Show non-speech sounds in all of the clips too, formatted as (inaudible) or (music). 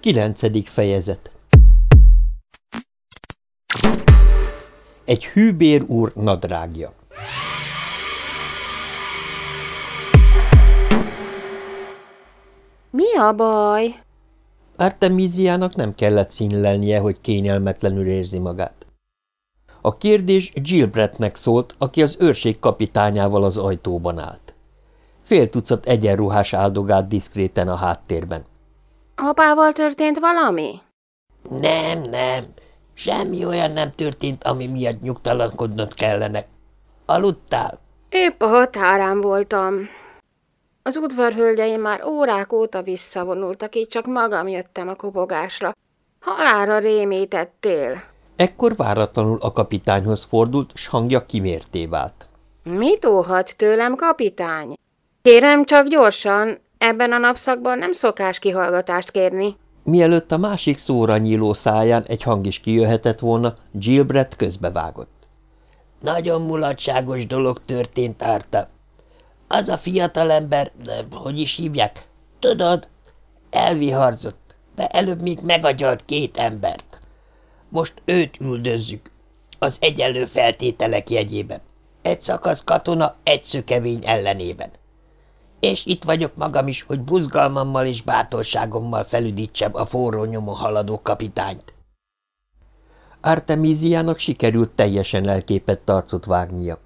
Kilencedik fejezet Egy hűbér úr nadrágja Mi a baj? Artemisiának nem kellett színlelnie, hogy kényelmetlenül érzi magát. A kérdés Gilbrettnek szólt, aki az őrség kapitányával az ajtóban állt. Fél tucat egyenruhás áldogált diszkréten a háttérben. Apával történt valami? Nem, nem. Semmi olyan nem történt, ami miatt nyugtalankodnod kellene. Aludtál? Épp a határán voltam. Az udvarhölgyeim már órák óta visszavonultak, így csak magam jöttem a kopogásra. Halára rémítettél. Ekkor váratlanul a kapitányhoz fordult, s hangja kimérté vált. Mit óhat tőlem, kapitány? Kérem csak gyorsan, ebben a napszakban nem szokás kihallgatást kérni. Mielőtt a másik szóra nyíló száján egy hang is kijöhetett volna, Gilbrett közbevágott. Nagyon mulatságos dolog történt, Árta. Az a fiatalember, de hogy is hívják, tudod, elviharzott, de előbb még megagyalt két embert. Most őt üldözzük, az egyenlő feltételek jegyében. Egy szakasz katona, egy szökevény ellenében. És itt vagyok magam is, hogy buzgalmammal és bátorságommal felüdítsem a forró nyomon haladó kapitányt. Artemisiának sikerült teljesen elképett arcot vágnia.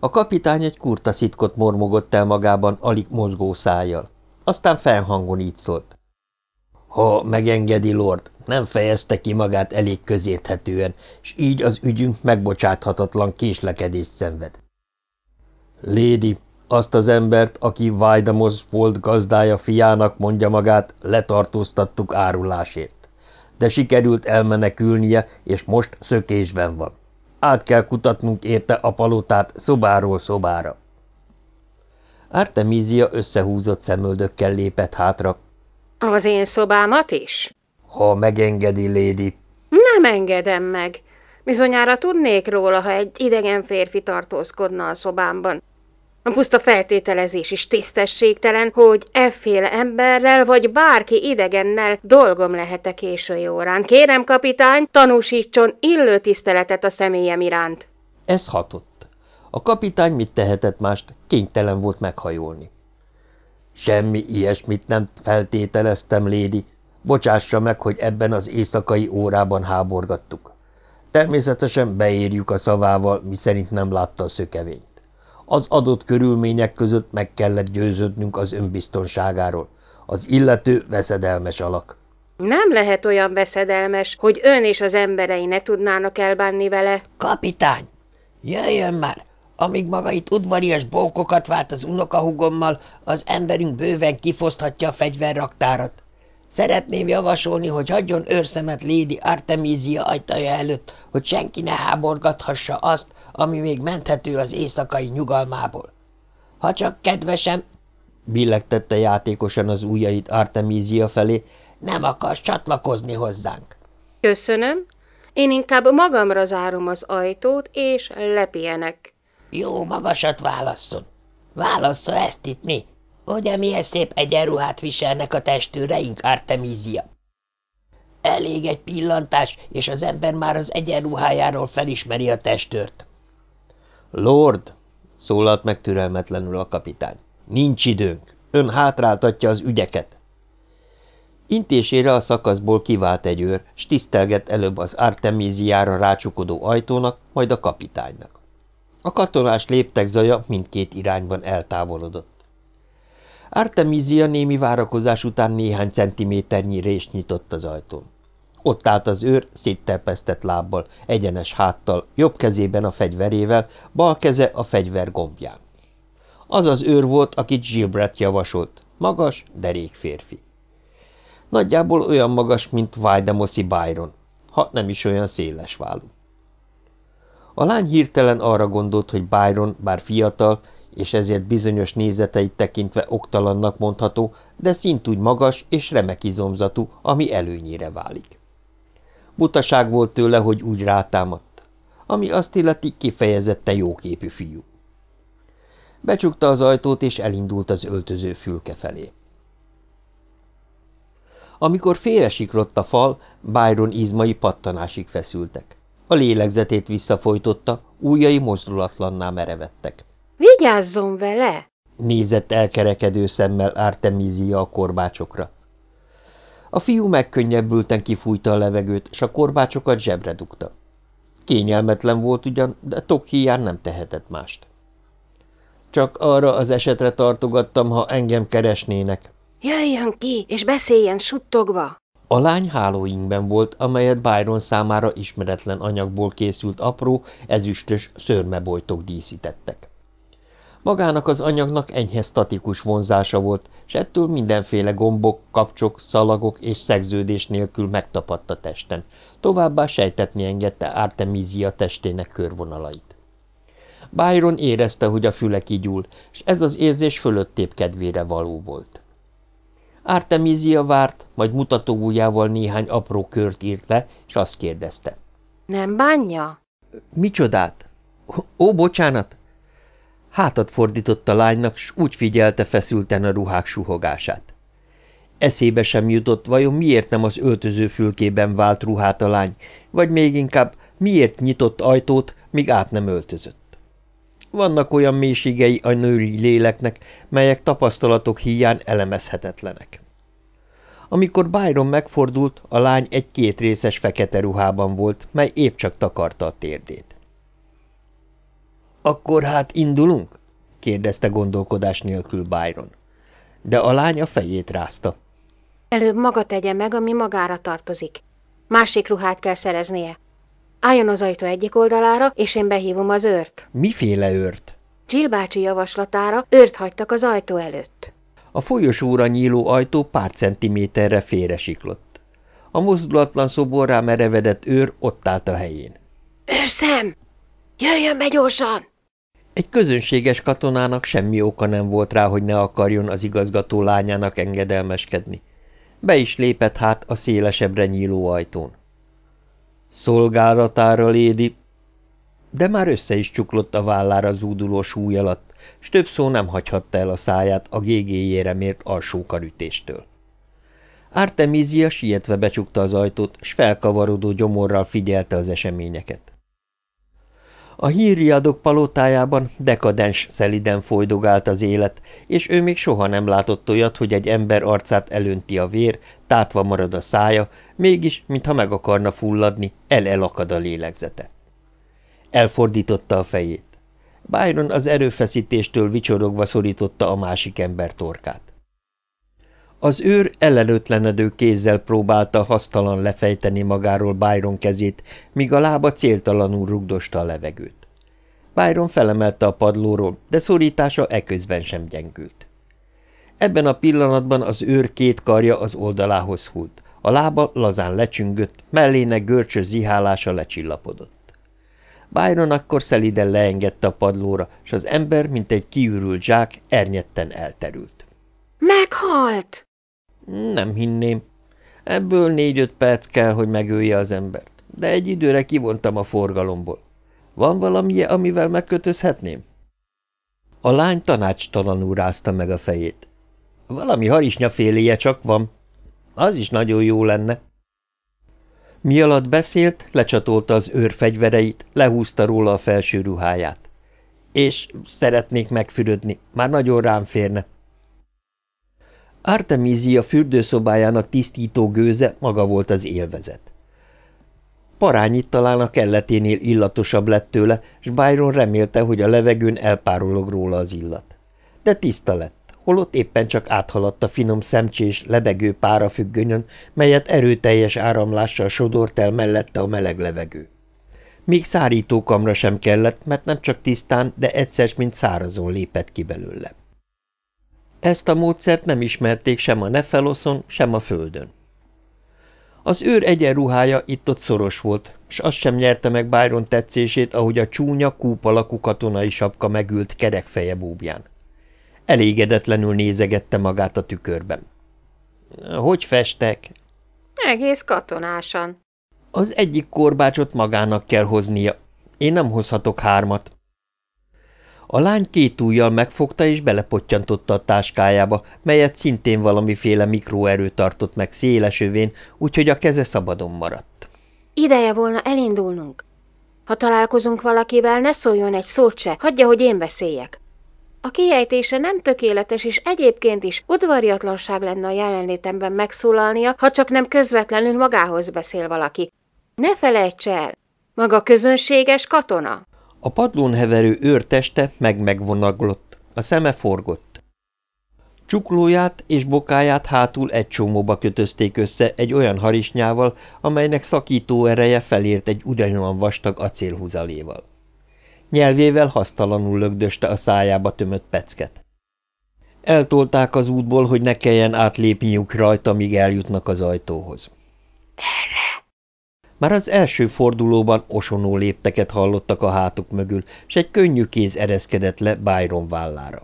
A kapitány egy kurta szitkot mormogott el magában alig mozgó szájjal. Aztán felhangon így szólt. Ha megengedi, lord, nem fejezte ki magát elég közérthetően, és így az ügyünk megbocsáthatatlan késlekedést szenved. Lady, azt az embert, aki Vajdamos volt gazdája fiának mondja magát, letartóztattuk árulásért. De sikerült elmenekülnie, és most szökésben van. Át kell kutatnunk érte a palotát szobáról szobára. Artemisia összehúzott szemöldökkel lépett hátra. Az én szobámat is? Ha megengedi, lédi. Nem engedem meg. Bizonyára tudnék róla, ha egy idegen férfi tartózkodna a szobámban. A puszta feltételezés is tisztességtelen, hogy efféle emberrel vagy bárki idegennel dolgom lehet-e késői órán. Kérem, kapitány, tanúsítson illő tiszteletet a személyem iránt. Ez hatott. A kapitány mit tehetett mást, kénytelen volt meghajolni. Semmi ilyesmit nem feltételeztem, lédi. Bocsássa meg, hogy ebben az éjszakai órában háborgattuk. Természetesen beérjük a szavával, miszerint nem látta a szökevényt. Az adott körülmények között meg kellett győződnünk az önbiztonságáról. Az illető veszedelmes alak. Nem lehet olyan veszedelmes, hogy ön és az emberei ne tudnának elbánni vele. Kapitány, jöjjön már! Amíg maga itt udvarias bókokat vált az unokahugommal, az emberünk bőven kifoszthatja a fegyverraktárat. Szeretném javasolni, hogy hagyjon őrszemet Lady Artemisia ajtaja előtt, hogy senki ne háborgathassa azt, ami még menthető az éjszakai nyugalmából. Ha csak kedvesem, billegtette játékosan az ujjait Artemisia felé, nem akarsz csatlakozni hozzánk. Köszönöm. Én inkább magamra zárom az ajtót, és lepienek. Jó magasat válasszon. Válassza ezt itt mi. Ugye milyen szép egyenruhát viselnek a testőreink, Artemisia? Elég egy pillantás, és az ember már az egyenruhájáról felismeri a testőrt. Lord, szólalt meg türelmetlenül a kapitány, nincs időnk. Ön hátráltatja az ügyeket. Intésére a szakaszból kivált egy őr, s tisztelgett előbb az Artemisiára rácsukodó ajtónak, majd a kapitánynak. A katonás léptek zaja mindkét irányban eltávolodott. Artemisia némi várakozás után néhány centiméternyi rést nyitott az ajtón. Ott állt az őr szétterpesztett lábbal, egyenes háttal, jobb kezében a fegyverével, bal keze a fegyver gombján. Az az őr volt, akit Gilbert javasolt, magas, derék férfi. Nagyjából olyan magas, mint Vajdemosi Byron, ha nem is olyan széles válú. A lány hirtelen arra gondolt, hogy Byron, bár fiatal, és ezért bizonyos nézeteit tekintve oktalannak mondható, de szintúgy magas és remek izomzatú, ami előnyére válik. Butaság volt tőle, hogy úgy rátámadt, ami azt illeti kifejezetten jóképű fiú. Becsukta az ajtót, és elindult az öltöző fülke felé. Amikor félresiklott a fal, Byron izmai pattanásig feszültek. A lélegzetét visszafolytotta, újai mozdulatlanná merevettek. – Vigyázzon vele! – nézett elkerekedő szemmel Artemisia a korbácsokra. A fiú megkönnyebbülten kifújta a levegőt, s a korbácsokat zsebre dugta. Kényelmetlen volt ugyan, de tok hiány nem tehetett mást. Csak arra az esetre tartogattam, ha engem keresnének. Jöjjön ki, és beszéljen suttogva! A lány hálóinkben volt, amelyet Byron számára ismeretlen anyagból készült apró, ezüstös szörmebojtok díszítettek. Magának az anyagnak enyhe statikus vonzása volt, s ettől mindenféle gombok, kapcsok, szalagok és szegződés nélkül megtapadt a testen, továbbá sejtetni engedte Artemisia testének körvonalait. Byron érezte, hogy a füle kigyúl, és ez az érzés fölöttébb kedvére való volt. Artemisia várt, majd mutatóujjával néhány apró kört írt le, és azt kérdezte. – Nem bánja? – Micsodát? Ó, bocsánat! Hátat fordított a lánynak, s úgy figyelte feszülten a ruhák suhogását. Eszébe sem jutott, vajon miért nem az öltöző fülkében vált ruhát a lány, vagy még inkább miért nyitott ajtót, míg át nem öltözött. Vannak olyan mélységei a női léleknek, melyek tapasztalatok hiány elemezhetetlenek. Amikor Byron megfordult, a lány egy kétrészes fekete ruhában volt, mely épp csak takarta a térdét. – Akkor hát indulunk? – kérdezte gondolkodás nélkül Byron. De a lány a fejét rázta. – Előbb maga tegye meg, ami magára tartozik. Másik ruhát kell szereznie. Álljon az ajtó egyik oldalára, és én behívom az őrt. – Miféle őrt? Jill bácsi javaslatára őrt hagytak az ajtó előtt. A folyosóra nyíló ajtó pár centiméterre félresiklott. A mozdulatlan szoborrá merevedett őr ott állt a helyén. – Őrszem! Jöjjön be gyorsan! Egy közönséges katonának semmi oka nem volt rá, hogy ne akarjon az igazgató lányának engedelmeskedni. Be is lépett hát a szélesebbre nyíló ajtón. Szolgálatára, lédi! De már össze is csuklott a vállára zúduló súly alatt, s több szó nem hagyhatta el a száját a gégéjére mért alsókarütéstől. Artemisia sietve becsukta az ajtót, s felkavarodó gyomorral figyelte az eseményeket. A hírriadók palotájában dekadens szeliden folydogált az élet, és ő még soha nem látott olyat, hogy egy ember arcát elönti a vér, tátva marad a szája, mégis, mintha meg akarna fulladni, el-elakad a lélegzete. Elfordította a fejét. Byron az erőfeszítéstől vicsorogva szorította a másik ember torkát. Az őr ellenőtlenedő kézzel próbálta hasztalan lefejteni magáról Byron kezét, míg a lába céltalanul rugdosta a levegőt. Byron felemelte a padlóról, de szorítása eközben sem gyengült. Ebben a pillanatban az őr két karja az oldalához hult, a lába lazán lecsüngött, mellének görcsös zihálása lecsillapodott. Byron akkor szeliden leengedte a padlóra, és az ember, mint egy kiürült zsák, ernyetten elterült. – Meghalt! Nem hinném. Ebből négy-öt perc kell, hogy megölje az embert, de egy időre kivontam a forgalomból. Van valami, amivel megkötözhetném? A lány tanácstalanul rázta meg a fejét. Valami harisnyaféléje csak van. Az is nagyon jó lenne. Mi beszélt, lecsatolta az őr fegyvereit, lehúzta róla a felső ruháját. És szeretnék megfürödni, már nagyon rám férne. Artemisia fürdőszobájának tisztító gőze maga volt az élvezet. Parányit talán a kelleténél illatosabb lett tőle, s Byron remélte, hogy a levegőn elpárolog róla az illat. De tiszta lett, holott éppen csak áthaladt a finom szemcsés, lebegő párafüggönyön, melyet erőteljes áramlással sodort el mellette a meleg levegő. Még szárítókamra sem kellett, mert nem csak tisztán, de egyszer, mint szárazon lépett ki belőle. Ezt a módszert nem ismerték sem a Nefeloszon, sem a Földön. Az őr egyenruhája itt-ott szoros volt, s az sem nyerte meg Byron tetszését, ahogy a csúnya, kúp alakú katonai sapka megült kerekfeje búbján. Elégedetlenül nézegette magát a tükörben. – Hogy festek? – Egész katonásan. – Az egyik korbácsot magának kell hoznia. Én nem hozhatok hármat. A lány két ujjal megfogta és belepottyantotta a táskájába, melyet szintén valamiféle mikroerő tartott meg szélesövén, úgyhogy a keze szabadon maradt. Ideje volna elindulnunk. Ha találkozunk valakivel, ne szóljon egy szót se, hagyja, hogy én beszéljek. A kiejtése nem tökéletes, és egyébként is udvariatlanság lenne a jelenlétemben megszólalnia, ha csak nem közvetlenül magához beszél valaki. Ne felejts el, maga közönséges katona. A padlón heverő őr teste meg-megvonaglott, a szeme forgott. Csuklóját és bokáját hátul egy csomóba kötözték össze egy olyan harisnyával, amelynek szakító ereje felért egy ugyanolyan vastag acélhúzaléval. Nyelvével hasztalanul lögdöste a szájába tömött pecket. Eltolták az útból, hogy ne kelljen átlépniük rajta, míg eljutnak az ajtóhoz. Erre! Már az első fordulóban osonó lépteket hallottak a hátuk mögül, s egy könnyű kéz ereszkedett le Byron vállára.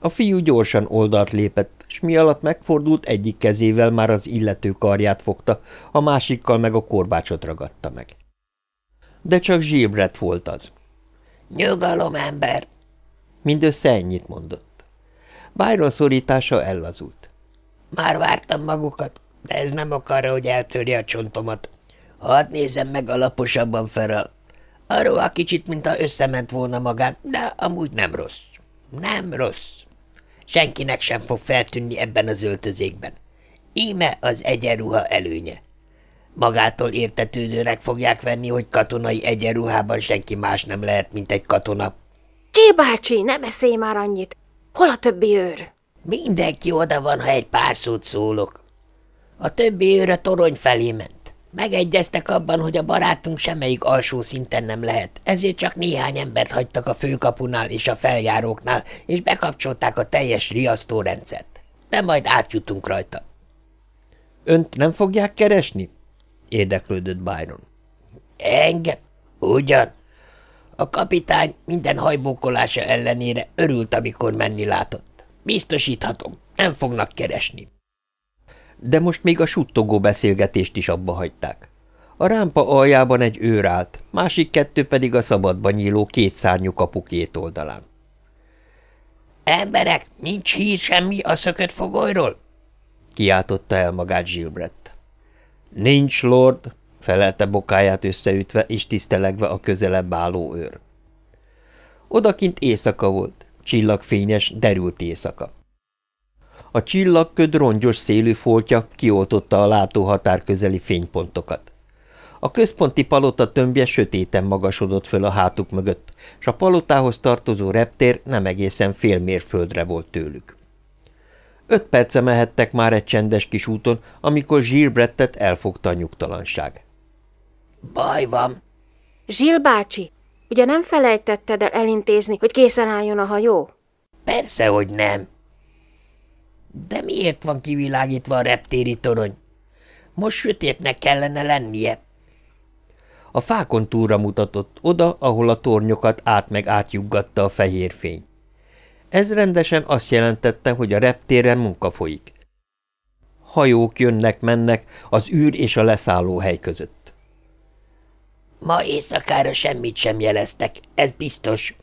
A fiú gyorsan oldalt lépett, s mi alatt megfordult egyik kezével már az illető karját fogta, a másikkal meg a korbácsot ragadta meg. De csak Gilbert volt az. Nyugalom, ember! Mindössze ennyit mondott. Byron szorítása ellazult. Már vártam magukat, de ez nem akarja, hogy eltörje a csontomat. Hadd nézem meg alaposabban. Arról a kicsit, mintha összement volna magán, de amúgy nem rossz. Nem rossz. Senkinek sem fog feltűnni ebben az öltözékben. Íme az egyenruha előnye. Magától értetődőnek fogják venni, hogy katonai egyenruhában senki más nem lehet, mint egy katona. Csé bácsi, ne beszélj már annyit! Hol a többi őr? Mindenki oda van, ha egy pár szót szólok. A többi őr a torony felé ment. Megegyeztek abban, hogy a barátunk semmelyik alsó szinten nem lehet, ezért csak néhány embert hagytak a főkapunál és a feljáróknál, és bekapcsolták a teljes riasztórendszert. De majd átjutunk rajta. Önt nem fogják keresni? érdeklődött Byron. Engem? Ugyan. A kapitány minden hajbókolása ellenére örült, amikor menni látott. Biztosíthatom, nem fognak keresni. De most még a suttogó beszélgetést is abba hagyták. A rámpa aljában egy őr állt, másik kettő pedig a szabadban nyíló két szárnyú kapu két oldalán. Emberek, nincs hír semmi a szökött fogolyról? kiáltotta el magát Gilbrett. Nincs, lord, felelte bokáját összeütve és tisztelegve a közelebb álló őr. Odakint éjszaka volt, csillagfényes, derült éjszaka. A csillagköd rongyos szélű foltja kioltotta a látóhatár közeli fénypontokat. A központi palota tömbje sötéten magasodott föl a hátuk mögött, s a palotához tartozó reptér nem egészen fél mérföldre volt tőlük. Öt perce mehettek már egy csendes kis úton, amikor Zsilbrettet elfogta a nyugtalanság. – Baj van. – Zsil bácsi, ugye nem felejtetted el elintézni, hogy készen álljon a hajó? – Persze, hogy nem. De miért van kivilágítva a reptéri torony? Most sötétnek kellene lennie. A fákon túlra mutatott, oda, ahol a tornyokat át meg átjuggatta a fehér fény. Ez rendesen azt jelentette, hogy a reptéren munka folyik. Hajók jönnek-mennek az űr és a leszálló hely között. Ma éjszakára semmit sem jeleztek, ez biztos.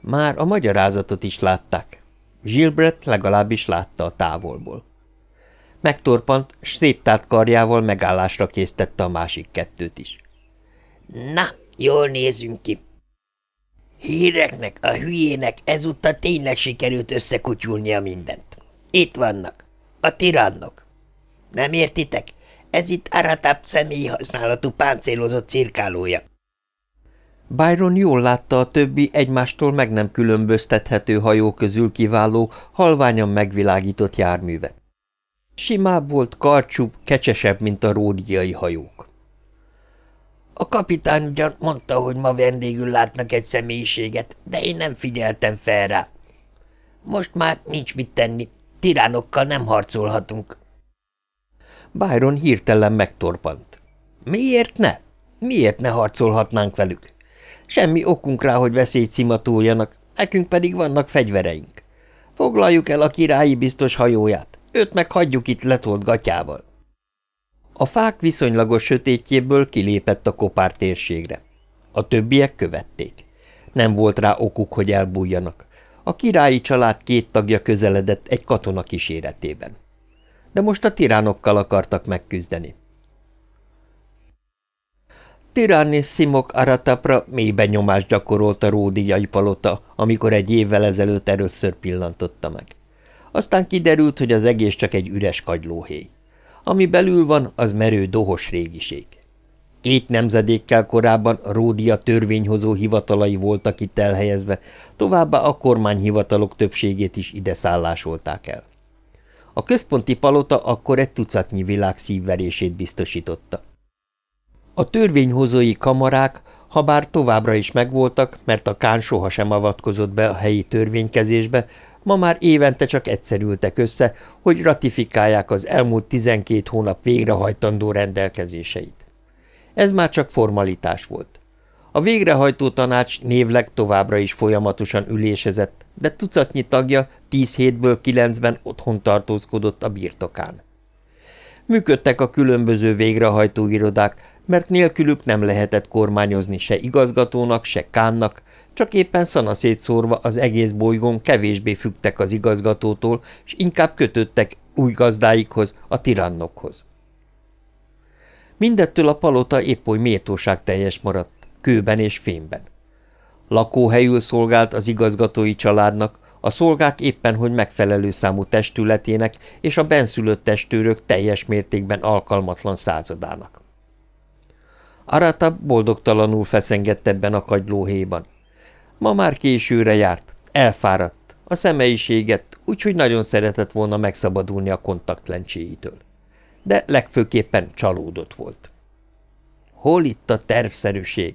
Már a magyarázatot is látták. Gilbert legalábbis látta a távolból. Megtorpant, s széttárt karjával megállásra késztette a másik kettőt is. Na, jól nézünk ki. Híreknek, a hülyének ezúttal tényleg sikerült összekutyulnia mindent. Itt vannak, a tirannok. Nem értitek? Ez itt Aratap személyi használatú páncélozott cirkálója. Byron jól látta a többi egymástól meg nem különböztethető hajó közül kiváló, halványan megvilágított járművet. Simább volt, karcsúbb, kecsesebb, mint a ródiai hajók. A kapitány ugyan mondta, hogy ma vendégül látnak egy személyiséget, de én nem figyeltem fel rá. Most már nincs mit tenni, tiránokkal nem harcolhatunk. Byron hirtelen megtorpant. Miért ne? Miért ne harcolhatnánk velük? Semmi okunk rá, hogy veszélyt szimatoljanak, nekünk pedig vannak fegyvereink. Foglaljuk el a királyi biztos hajóját, őt meg hagyjuk itt letolt gatyával. A fák viszonylagos sötétjéből kilépett a kopár térségre. A többiek követték. Nem volt rá okuk, hogy elbújjanak. A királyi család két tagja közeledett egy katona kíséretében. De most a tiránokkal akartak megküzdeni. Tiránni Simok Aratapra mélyben nyomást gyakorolt a ródiai palota, amikor egy évvel ezelőtt először pillantotta meg. Aztán kiderült, hogy az egész csak egy üres kagylóhéj. Ami belül van, az merő dohos régiség. Két nemzedékkel korábban a Ródia törvényhozó hivatalai voltak itt elhelyezve, továbbá a kormányhivatalok többségét is ide szállásolták el. A központi palota akkor egy tucatnyi világ szívverését biztosította. A törvényhozói kamarák, ha bár továbbra is megvoltak, mert a Kán sohasem avatkozott be a helyi törvénykezésbe, ma már évente csak egyszer össze, hogy ratifikálják az elmúlt tizenkét hónap végrehajtandó rendelkezéseit. Ez már csak formalitás volt. A végrehajtó tanács névleg továbbra is folyamatosan ülésezett, de tucatnyi tagja tíz hétből kilencben otthon tartózkodott a birtokán. Működtek a különböző végrehajtó irodák, mert nélkülük nem lehetett kormányozni se igazgatónak, se kánnak, csak éppen szana szétszórva az egész bolygón kevésbé fügtek az igazgatótól, és inkább kötöttek új gazdáikhoz, a tirannokhoz. Mindettől a palota épp oly méltóság teljes maradt, kőben és fémben. Lakóhelyül szolgált az igazgatói családnak, a szolgák éppen hogy megfelelő számú testületének és a benszülött testőrök teljes mértékben alkalmatlan századának. Arata boldogtalanul feszengett ebben a kagylóhéjban. Ma már későre járt, elfáradt, a személyiséget, úgyhogy nagyon szeretett volna megszabadulni a kontaktlencséitől. De legfőképpen csalódott volt. Hol itt a tervszerűség?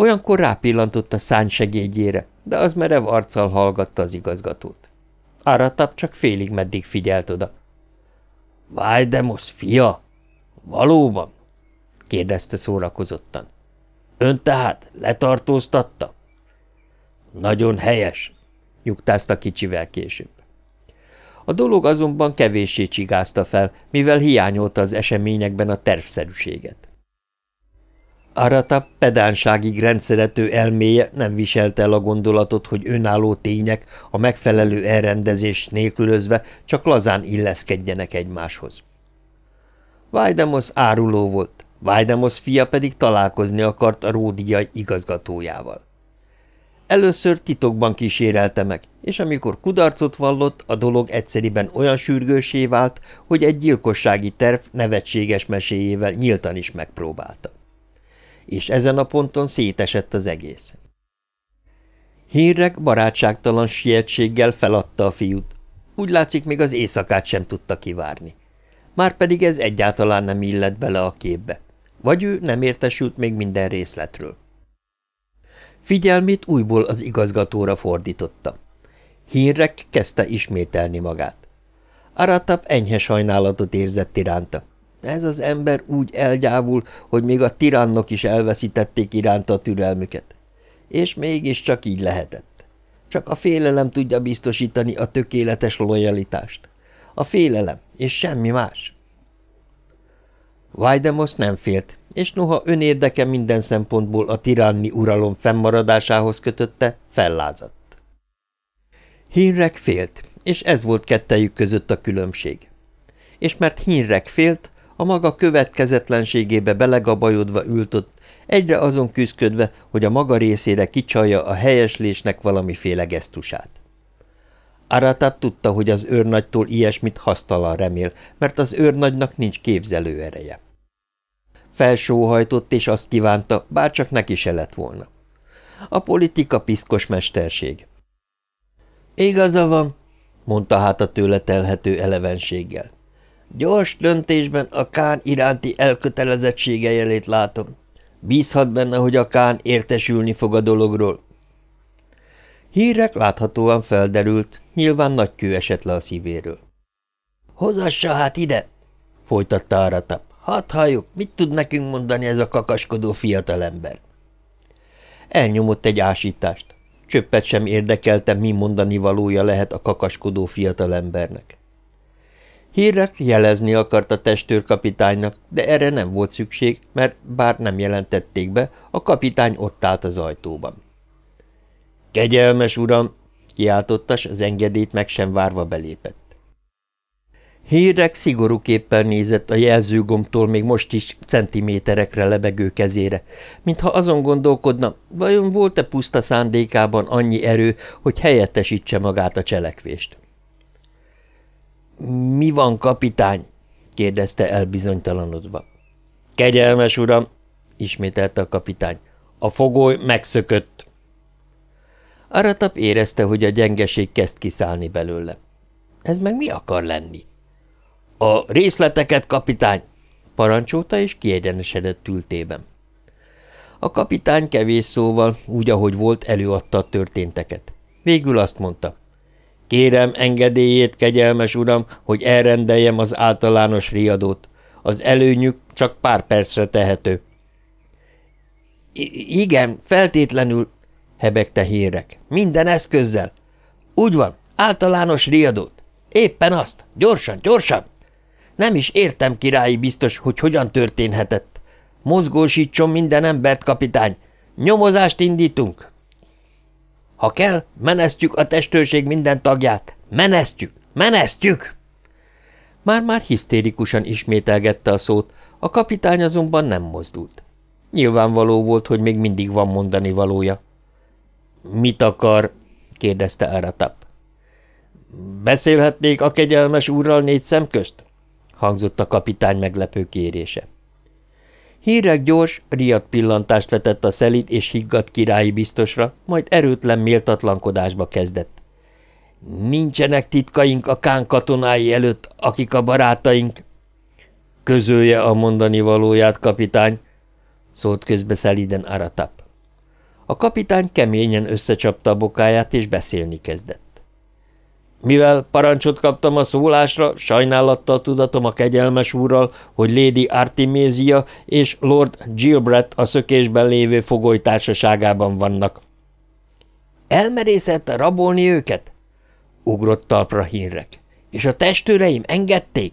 Olyankor rápillantott a szány segédjére, de az merev arccal hallgatta az igazgatót. Áratap csak félig meddig figyelt oda. – Vájdemos fia? Valóban? – kérdezte szórakozottan. – Ön tehát letartóztatta? – Nagyon helyes – nyugtázta kicsivel később. A dolog azonban kevéssé csigázta fel, mivel hiányolta az eseményekben a tervszerűséget. Arata pedánságig rendszerető elméje nem viselte el a gondolatot, hogy önálló tények a megfelelő elrendezés nélkülözve csak lazán illeszkedjenek egymáshoz. Vajdemos áruló volt, Vajdemos fia pedig találkozni akart a ródiai igazgatójával. Először titokban kísérelte meg, és amikor kudarcot vallott, a dolog egyszeriben olyan sürgősé vált, hogy egy gyilkossági terv nevetséges meséjével nyíltan is megpróbálta és ezen a ponton szétesett az egész. Hírek barátságtalan sietséggel feladta a fiút. Úgy látszik, még az éjszakát sem tudta kivárni. Márpedig ez egyáltalán nem illett bele a képbe. Vagy ő nem értesült még minden részletről. Figyelmét újból az igazgatóra fordította. Hírek kezdte ismételni magát. Aratap enyhe sajnálatot érzett iránta. Ez az ember úgy elgyávul, hogy még a tirannok is elveszítették iránta a türelmüket. És mégis csak így lehetett. Csak a félelem tudja biztosítani a tökéletes lojalitást. A félelem, és semmi más. Vajdemos nem félt, és noha önérdeke minden szempontból a tiranni uralom fennmaradásához kötötte, fellázadt. Hínrek félt, és ez volt kettejük között a különbség. És mert Hínrek félt, a maga következetlenségébe belegabajodva ült ott, egyre azon küzdködve, hogy a maga részére kicsalja a helyeslésnek valamiféle gesztusát. Aratát tudta, hogy az őrnagytól ilyesmit hasztalan remél, mert az őrnagynak nincs képzelő ereje. Felsóhajtott, és azt kívánta, bárcsak neki se lett volna. A politika piszkos mesterség. Igaza van, mondta hát a tőle telhető elevenséggel. Gyors döntésben a Kán iránti elkötelezettsége jelét látom. Bízhat benne, hogy a Kán értesülni fog a dologról. Hírek láthatóan felderült, nyilván nagy kő esett le a szívéről. – Hozassa hát ide! – folytatta Aratap. – Hadd halljuk, mit tud nekünk mondani ez a kakaskodó fiatalember? Elnyomott egy ásítást. Csöppet sem érdekelte, mi mondani valója lehet a kakaskodó fiatalembernek. Hírek jelezni akart a testőrkapitánynak, de erre nem volt szükség, mert bár nem jelentették be, a kapitány ott állt az ajtóban. – Kegyelmes uram! – kiáltottas, az engedélyt meg sem várva belépett. Hírek szigorú képpel nézett a jelzőgomtól még most is centiméterekre lebegő kezére, mintha azon gondolkodna, vajon volt-e puszta szándékában annyi erő, hogy helyettesítse magát a cselekvést. – Mi van, kapitány? – kérdezte elbizonytalanodva. – Kegyelmes uram! – ismételte a kapitány. – A fogoly megszökött. Aratap érezte, hogy a gyengeség kezd kiszállni belőle. Ez meg mi akar lenni? A részleteket, kapitány! parancsolta, és kiegyenesedett ültében. A kapitány kevés szóval, úgy, ahogy volt, előadta a történteket. Végül azt mondta. Kérem engedélyét, kegyelmes uram, hogy elrendeljem az általános riadót. Az előnyük csak pár percre tehető. I igen, feltétlenül, hebegte hírek. Minden eszközzel. Úgy van, általános riadót. Éppen azt. Gyorsan, gyorsan! Nem is értem, királyi biztos, hogy hogyan történhetett. Mozgósítson minden embert, kapitány. Nyomozást indítunk. Ha kell, menesztjük a testőrség minden tagját. Menesztjük! Menesztjük! Már-már hisztérikusan ismételgette a szót, a kapitány azonban nem mozdult. Nyilvánvaló volt, hogy még mindig van mondani valója. – Mit akar? – kérdezte Aratap. – Beszélhetnék a kegyelmes úrral négy szem közt? – hangzott a kapitány meglepő kérése. Hírek gyors, riadt pillantást vetett a szelít és higgadt királyi biztosra, majd erőtlen méltatlankodásba kezdett. Nincsenek titkaink a kán katonái előtt, akik a barátaink. Közölje a mondani valóját, kapitány, szólt közbe szeliden Aratap. A kapitány keményen összecsapta a bokáját, és beszélni kezdett. Mivel parancsot kaptam a szólásra, sajnálattal tudatom a kegyelmes úrral, hogy Lady Artemisia és Lord Gilbert a szökésben lévő fogolytársaságában vannak. Elmerészett rabolni őket? Ugrott talpra hírek. És a testőreim engedték?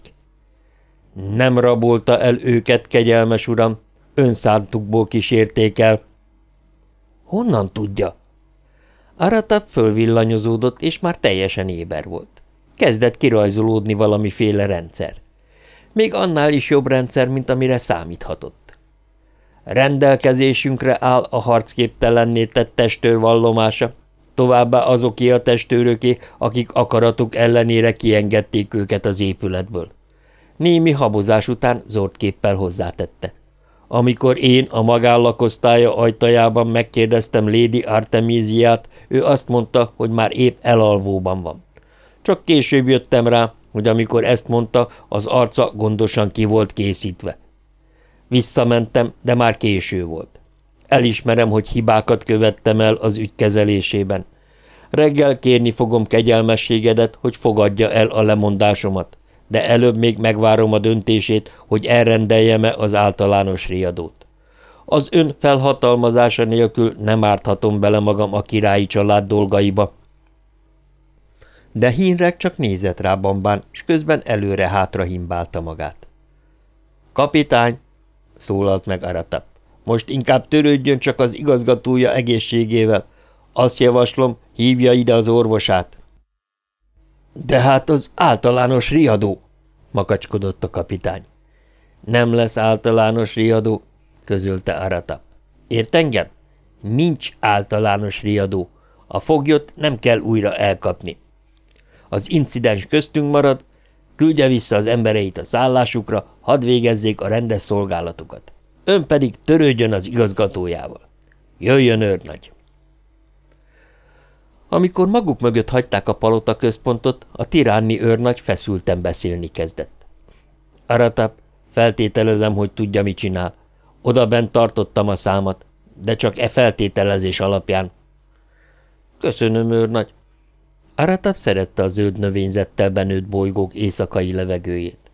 Nem rabolta el őket, kegyelmes uram, önszántukból kísérték el. Honnan tudja? Aratap fölvillanyozódott, és már teljesen éber volt. Kezdett kirajzolódni valamiféle rendszer. Még annál is jobb rendszer, mint amire számíthatott. Rendelkezésünkre áll a harcképtelenné tett testőr vallomása, továbbá azoké a testőröké, akik akaratuk ellenére kiengedték őket az épületből. Némi habozás után zord képpel hozzátette. Amikor én a magállakosztálya ajtajában megkérdeztem Lady Artemisiát, ő azt mondta, hogy már épp elalvóban van. Csak később jöttem rá, hogy amikor ezt mondta, az arca gondosan ki volt készítve. Visszamentem, de már késő volt. Elismerem, hogy hibákat követtem el az ügy kezelésében. Reggel kérni fogom kegyelmességedet, hogy fogadja el a lemondásomat de előbb még megvárom a döntését, hogy elrendeljem-e az általános riadót. Az ön felhatalmazása nélkül nem árthatom bele magam a királyi család dolgaiba. De hínrek csak nézett rá bambán, s közben előre-hátra himbálta magát. Kapitány, szólalt meg Aratap, most inkább törődjön csak az igazgatója egészségével. Azt javaslom, hívja ide az orvosát. De hát az általános riadó, makacskodott a kapitány. Nem lesz általános riadó, közölte Arata. Ért engem? Nincs általános riadó. A foglyot nem kell újra elkapni. Az incidens köztünk marad, küldje vissza az embereit a szállásukra, hadd végezzék a rendes szolgálatukat. Ön pedig törődjön az igazgatójával. Jöjjön, őrnagy! Amikor maguk mögött hagyták a palota központot, a tiránni őrnagy feszülten beszélni kezdett. Aratap, feltételezem, hogy tudja, mit csinál. Oda bent tartottam a számat, de csak e feltételezés alapján. Köszönöm, őrnagy. Aratap szerette a zöld növényzettel benőtt bolygók éjszakai levegőjét.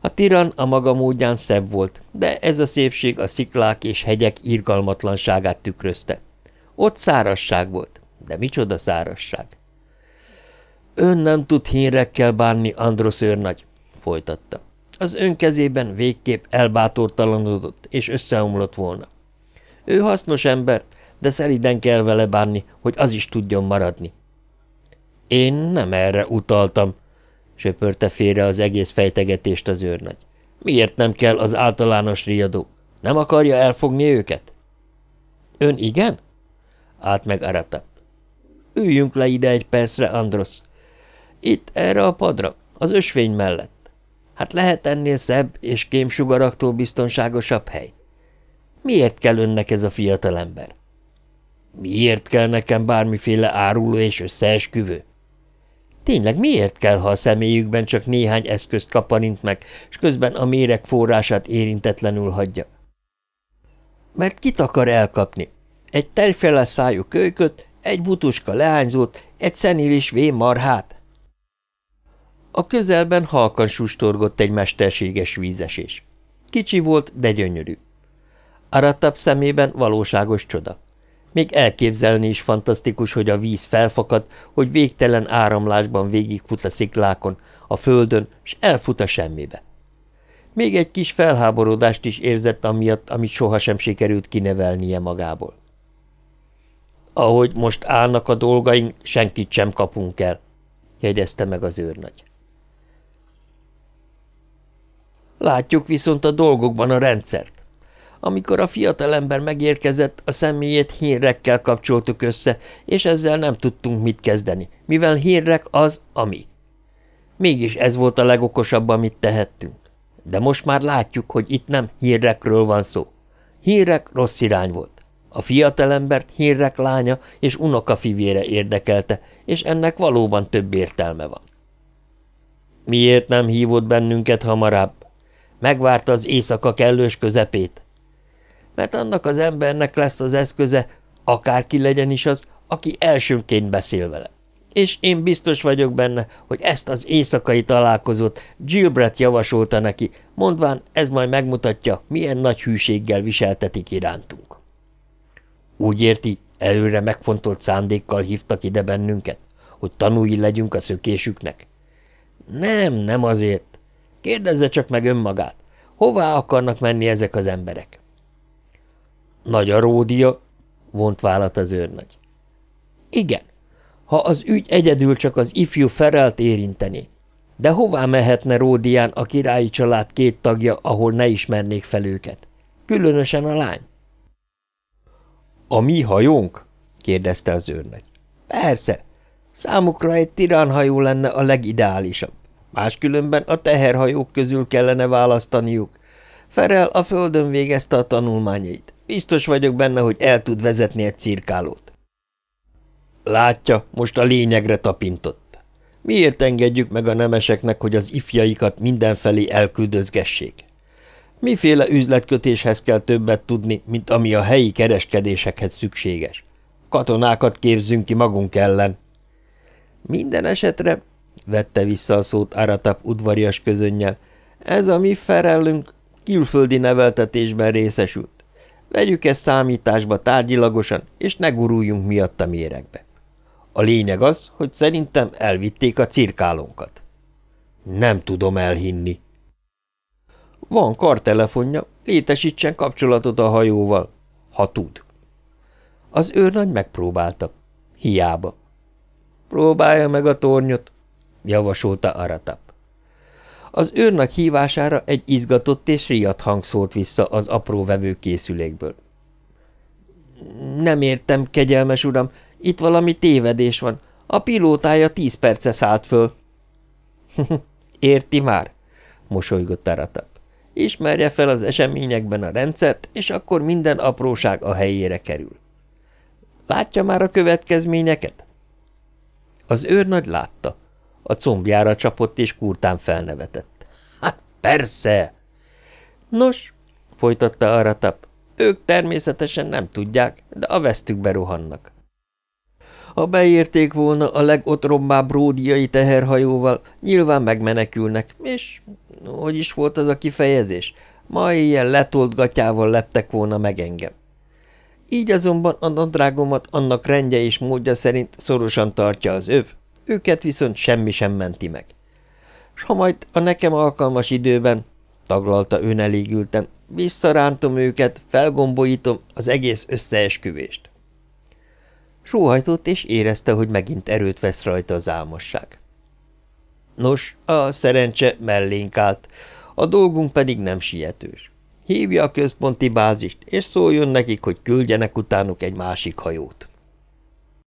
A tiran a maga módján szebb volt, de ez a szépség a sziklák és hegyek irgalmatlanságát tükrözte. Ott szárasság volt, de micsoda szárasság! Ön nem tud hírekkel bánni, Androsz őrnagy, folytatta. Az ön kezében végképp elbátortalanodott és összeomlott volna. Ő hasznos ember, de szeriden kell vele bánni, hogy az is tudjon maradni. Én nem erre utaltam, söpörte félre az egész fejtegetést az őrnagy. Miért nem kell az általános riadó? Nem akarja elfogni őket? Ön igen? Állt meg Aratap. Üljünk le ide egy percre, Andros. Itt, erre a padra, az ösvény mellett. Hát lehet ennél szebb és kémsugaraktól biztonságosabb hely? Miért kell önnek ez a fiatalember? Miért kell nekem bármiféle áruló és összeesküvő? Tényleg miért kell, ha a személyükben csak néhány eszközt kaparint meg, és közben a méreg forrását érintetlenül hagyja? Mert kit akar elkapni? Egy terjfele szájú kölyköt, egy butuska leányzót, egy szenilis vén marhát? A közelben halkan sustorgott egy mesterséges vízesés. Kicsi volt, de gyönyörű. Aratab szemében valóságos csoda. Még elképzelni is fantasztikus, hogy a víz felfakad, hogy végtelen áramlásban végigfut a sziklákon, a földön, és elfut a semmibe. Még egy kis felháborodást is érzett amiatt, amit sohasem sikerült kinevelnie magából. Ahogy most állnak a dolgaink, senkit sem kapunk el, jegyezte meg az őrnagy. Látjuk viszont a dolgokban a rendszert. Amikor a fiatalember megérkezett, a személyét hírrekkel kapcsoltuk össze, és ezzel nem tudtunk mit kezdeni, mivel hírrek az, ami. Mégis ez volt a legokosabb, amit tehettünk. De most már látjuk, hogy itt nem hírrekről van szó. Hírek rossz irány volt. A fiatalembert hírrek lánya és unokafivére érdekelte, és ennek valóban több értelme van. Miért nem hívott bennünket hamarabb? Megvárta az éjszaka kellős közepét? Mert annak az embernek lesz az eszköze, akárki legyen is az, aki elsőnként beszél vele. És én biztos vagyok benne, hogy ezt az éjszakai találkozót Gilbert javasolta neki, mondván ez majd megmutatja, milyen nagy hűséggel viseltetik irántunk. Úgy érti, előre megfontolt szándékkal hívtak ide bennünket, hogy tanúi legyünk a szökésüknek? Nem, nem azért. Kérdezze csak meg önmagát. Hová akarnak menni ezek az emberek? Nagy a ródia, vont vállat az őrnagy. Igen, ha az ügy egyedül csak az ifjú Ferelt érinteni. De hová mehetne Ródián a királyi család két tagja, ahol ne ismernék fel őket? Különösen a lány. A mi hajónk? kérdezte az őrnagy. Persze. Számukra egy tiránhajó lenne a legideálisabb. Máskülönben a teherhajók közül kellene választaniuk. Ferel a földön végezte a tanulmányait. Biztos vagyok benne, hogy el tud vezetni egy cirkálót. Látja, most a lényegre tapintott. Miért engedjük meg a nemeseknek, hogy az ifjaikat mindenfelé elküldözgessék? Miféle üzletkötéshez kell többet tudni, mint ami a helyi kereskedésekhez szükséges? Katonákat képzünk ki magunk ellen. Minden esetre, vette vissza a szót Aratap udvarias közönnyel, ez a mi ferellünk külföldi neveltetésben részesült. Vegyük ezt számításba tárgyilagosan, és ne guruljunk miatt a méregbe. A lényeg az, hogy szerintem elvitték a cirkálónkat. Nem tudom elhinni. Van kartelefonja, létesítsen kapcsolatot a hajóval, ha tud. Az őrnagy megpróbálta. Hiába. Próbálja meg a tornyot, javasolta Aratap. Az őrnagy hívására egy izgatott és riadt hang szólt vissza az apró vevőkészülékből. Nem értem, kegyelmes uram, itt valami tévedés van. A pilótája tíz perce szállt föl. (laughs) Érti már? mosolygott Aratap. Ismerje fel az eseményekben a rendszert, és akkor minden apróság a helyére kerül. Látja már a következményeket? Az őrnagy látta. A combjára csapott, és kurtán felnevetett. Hát persze! Nos, folytatta Aratap, ők természetesen nem tudják, de a vesztükbe rohannak. Ha beérték volna a legotrombább ródiai teherhajóval, nyilván megmenekülnek, és hogy is volt az a kifejezés? Ma ilyen letolt gatyával leptek volna meg engem. Így azonban a nadrágomat annak rendje és módja szerint szorosan tartja az öv, őket viszont semmi sem menti meg. S ha majd a nekem alkalmas időben, taglalta önelégülten, visszarántom őket, felgombolítom az egész összeesküvést. Sóhajtott, és érezte, hogy megint erőt vesz rajta az álmosság. Nos, a szerencse mellénk állt, a dolgunk pedig nem sietős. Hívja a központi bázist, és szóljon nekik, hogy küldjenek utánuk egy másik hajót.